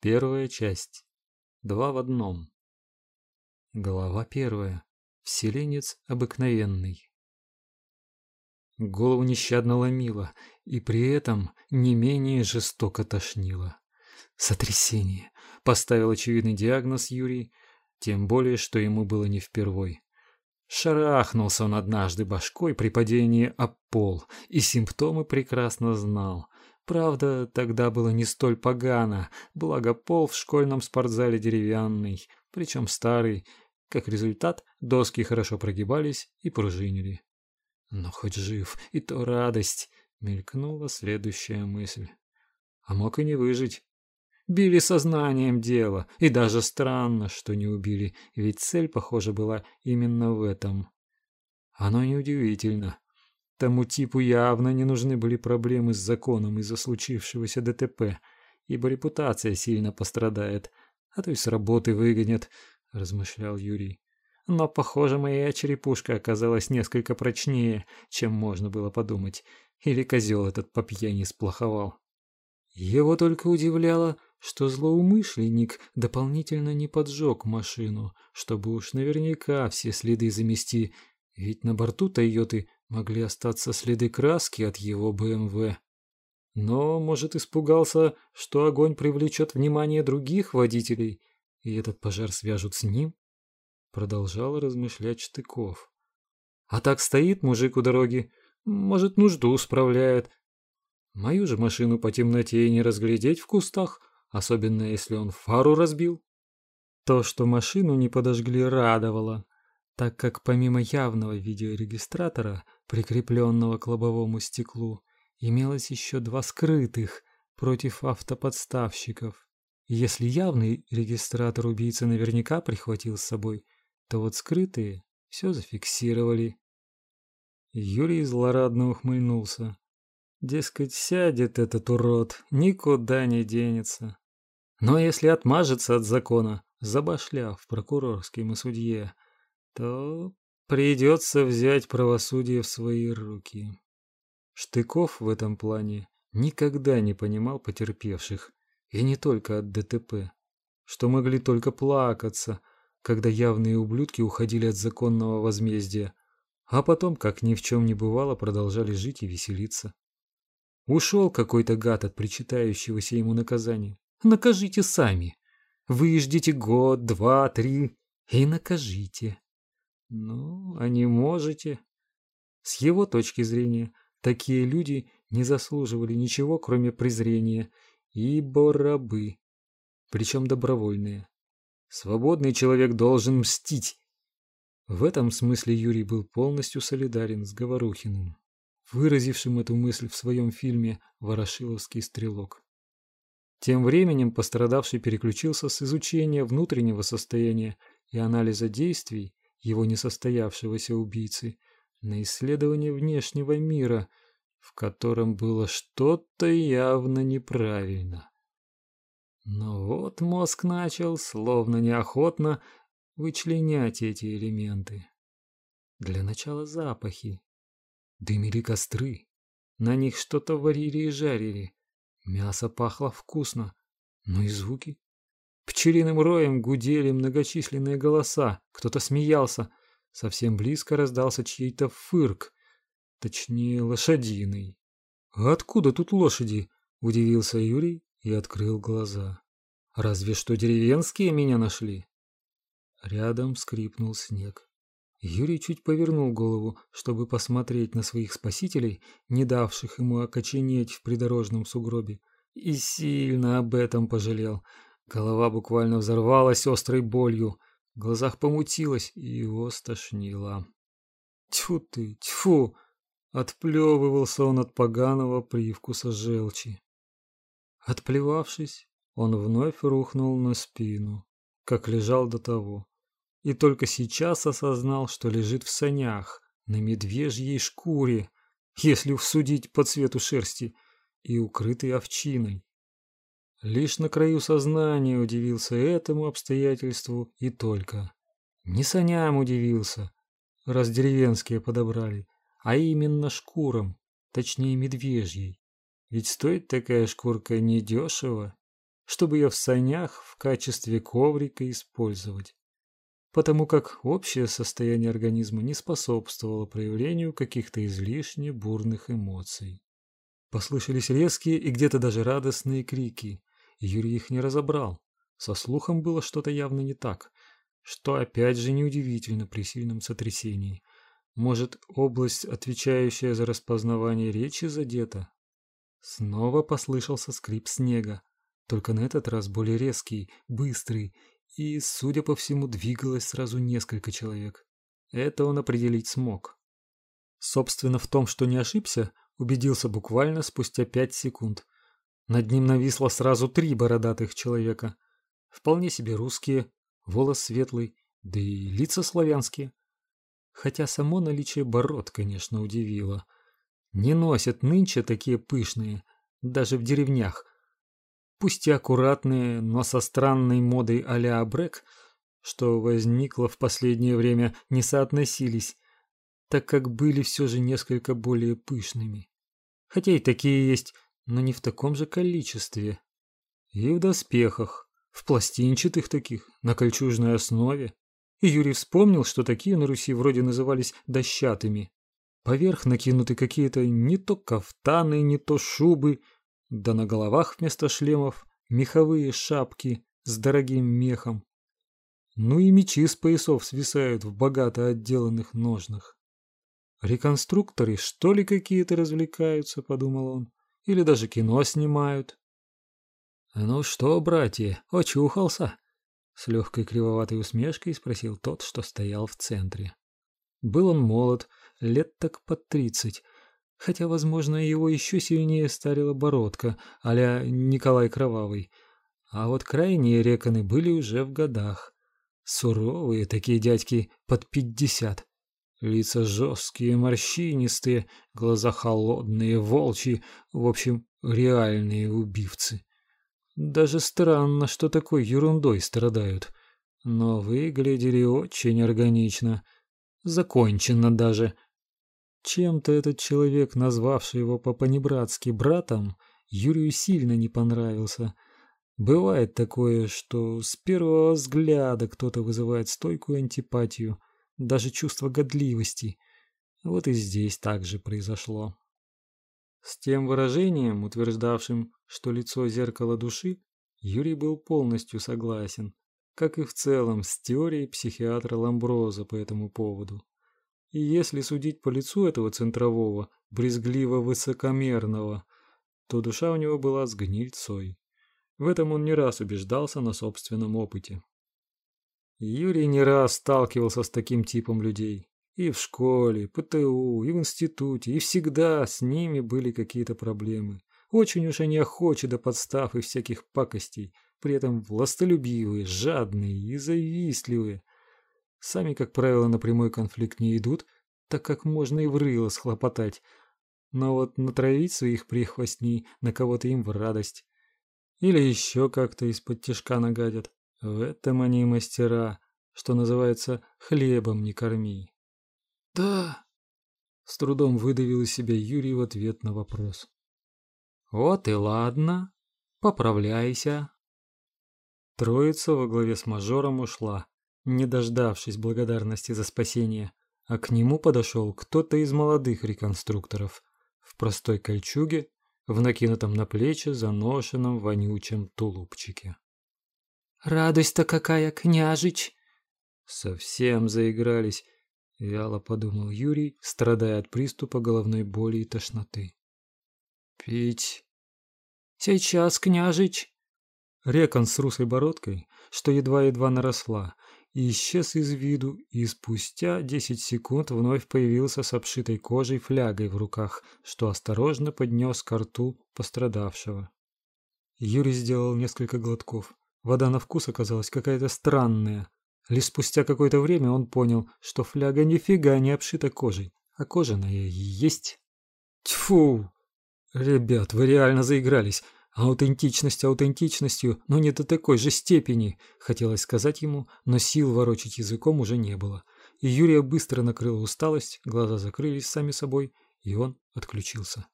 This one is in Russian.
Первая часть. Два в одном. Глава первая. Вселенец обыкновенный. Голову нещадно ломило, и при этом не менее жестоко тошнило. Сотрясение. Поставил очевидный диагноз Юрий, тем более, что ему было не впервой. Шарахнулся он однажды башкой при падении об пол, и симптомы прекрасно знал. Правда, тогда было не столь погано, благо пол в школьном спортзале деревянный, причем старый. Как результат, доски хорошо прогибались и пружинили. Но хоть жив, и то радость, мелькнула следующая мысль. А мог и не выжить. Били сознанием дела, и даже странно, что не убили, ведь цель, похоже, была именно в этом. Оно неудивительно. Тому типу явно не нужны были проблемы с законом из-за случившегося ДТП, ибо репутация сильно пострадает, а то и с работы выгонят, размышлял Юрий. Но, похоже, моя черепушка оказалась несколько прочнее, чем можно было подумать, или козел этот по пьяни сплоховал. Его только удивляло, что злоумышленник дополнительно не поджег машину, чтобы уж наверняка все следы замести, ведь на борту Тойоты могли остаться следы краски от его БМВ. Но, может, испугался, что огонь привлечет внимание других водителей, и этот пожар свяжут с ним? Продолжал размышлять Штыков. А так стоит мужик у дороги, может, нужду справляет. Мою же машину по темноте и не разглядеть в кустах, особенно если он фару разбил. То, что машину не подожгли, радовало так как помимо явного видеорегистратора, прикрепленного к лобовому стеклу, имелось еще два скрытых против автоподставщиков. если явный регистратор убийца наверняка прихватил с собой, то вот скрытые все зафиксировали. Юрий злорадно ухмыльнулся. Дескать, сядет этот урод, никуда не денется. Но если отмажется от закона, забашляв прокурорским и судье, то придется взять правосудие в свои руки. Штыков в этом плане никогда не понимал потерпевших, и не только от ДТП, что могли только плакаться, когда явные ублюдки уходили от законного возмездия, а потом, как ни в чем не бывало, продолжали жить и веселиться. Ушел какой-то гад от причитающегося ему наказания. Накажите сами. Вы ждите год, два, три и накажите. Ну, а не можете. С его точки зрения, такие люди не заслуживали ничего, кроме презрения, ибо рабы, причем добровольные. Свободный человек должен мстить. В этом смысле Юрий был полностью солидарен с Говорухиным, выразившим эту мысль в своем фильме Ворошиловский стрелок. Тем временем пострадавший переключился с изучения внутреннего состояния и анализа действий его несостоявшегося убийцы, на исследование внешнего мира, в котором было что-то явно неправильно. Но вот мозг начал, словно неохотно, вычленять эти элементы. Для начала запахи. Дымили костры. На них что-то варили и жарили. Мясо пахло вкусно. Но и звуки. Пчелиным роем гудели многочисленные голоса, кто-то смеялся. Совсем близко раздался чей-то фырк, точнее лошадиный. «А откуда тут лошади?» – удивился Юрий и открыл глаза. «Разве что деревенские меня нашли?» Рядом скрипнул снег. Юрий чуть повернул голову, чтобы посмотреть на своих спасителей, не давших ему окоченеть в придорожном сугробе, и сильно об этом пожалел – Голова буквально взорвалась острой болью, в глазах помутилось и его стошнило. Тьфу ты, тьфу! Отплевывался он от поганого привкуса желчи. Отплевавшись, он вновь рухнул на спину, как лежал до того, и только сейчас осознал, что лежит в санях на медвежьей шкуре, если всудить по цвету шерсти, и укрытый овчиной. Лишь на краю сознания удивился этому обстоятельству и только. Не саням удивился, раз деревенские подобрали, а именно шкурам, точнее медвежьей. Ведь стоит такая шкурка недешево. чтобы ее в санях в качестве коврика использовать потому как общее состояние организма не способствовало проявлению каких-то излишне бурных эмоций. Послышались резкие и где-то даже радостные крики. Юрий их не разобрал. Со слухом было что-то явно не так, что опять же неудивительно при сильном сотрясении. Может, область, отвечающая за распознавание речи, задета? Снова послышался скрип снега, только на этот раз более резкий, быстрый и, судя по всему, двигалось сразу несколько человек. Это он определить смог. Собственно, в том, что не ошибся, убедился буквально спустя пять секунд. Над ним нависло сразу три бородатых человека. Вполне себе русские, волос светлый, да и лица славянские. Хотя само наличие бород, конечно, удивило. Не носят нынче такие пышные, даже в деревнях – пусть и аккуратные, но со странной модой а-ля абрек, что возникло в последнее время, не соотносились, так как были все же несколько более пышными. Хотя и такие есть, но не в таком же количестве. И в доспехах, в пластинчатых таких, на кольчужной основе. И Юрий вспомнил, что такие на Руси вроде назывались дощатыми. Поверх накинуты какие-то не то кафтаны, не то шубы, да на головах вместо шлемов меховые шапки с дорогим мехом. Ну и мечи с поясов свисают в богато отделанных ножнах. Реконструкторы что ли какие-то развлекаются, подумал он, или даже кино снимают. Ну что, братья, очухался? С легкой кривоватой усмешкой спросил тот, что стоял в центре. Был он молод, лет так под тридцать, хотя, возможно, его еще сильнее старила бородка, а Николай Кровавый. А вот крайние реконы были уже в годах. Суровые такие дядьки под пятьдесят. Лица жесткие, морщинистые, глаза холодные, волчьи, в общем, реальные убивцы. Даже странно, что такой ерундой страдают. Но выглядели очень органично. Закончено даже. Чем-то этот человек, назвавший его по-понебратски братом, Юрию сильно не понравился. Бывает такое, что с первого взгляда кто-то вызывает стойкую антипатию, даже чувство годливости. Вот и здесь так же произошло. С тем выражением, утверждавшим, что лицо зеркало души, Юрий был полностью согласен, как и в целом с теорией психиатра Ламброза по этому поводу. И если судить по лицу этого центрового, брезгливо-высокомерного, то душа у него была с гнильцой. В этом он не раз убеждался на собственном опыте. Юрий не раз сталкивался с таким типом людей. И в школе, ПТУ, и в институте, и всегда с ними были какие-то проблемы. Очень уж они охочи до подстав и всяких пакостей, при этом властолюбивые, жадные и завистливые – Сами, как правило, на прямой конфликт не идут, так как можно и в рыло схлопотать. Но вот натравить своих прихвостней на кого-то им в радость. Или еще как-то из-под тишка нагадят. В этом они мастера, что называется, хлебом не корми. Да, с трудом выдавил из себя Юрий в ответ на вопрос. Вот и ладно, поправляйся. Троица во главе с мажором ушла не дождавшись благодарности за спасение, а к нему подошел кто-то из молодых реконструкторов в простой кольчуге, в накинутом на плечи заношенном вонючем тулупчике. «Радость-то какая, княжич!» Совсем заигрались, вяло подумал Юрий, страдая от приступа головной боли и тошноты. «Пить!» «Сейчас, княжич!» Рекон с русой бородкой, что едва-едва наросла, и исчез из виду, и спустя десять секунд вновь появился с обшитой кожей флягой в руках, что осторожно поднес к рту пострадавшего. Юрий сделал несколько глотков. Вода на вкус оказалась какая-то странная. Лишь спустя какое-то время он понял, что фляга нифига не обшита кожей, а кожаная есть. Тьфу! Ребят, вы реально заигрались. Аутентичность аутентичностью, но не до такой же степени, хотелось сказать ему, но сил ворочать языком уже не было. И Юрия быстро накрыла усталость, глаза закрылись сами собой, и он отключился.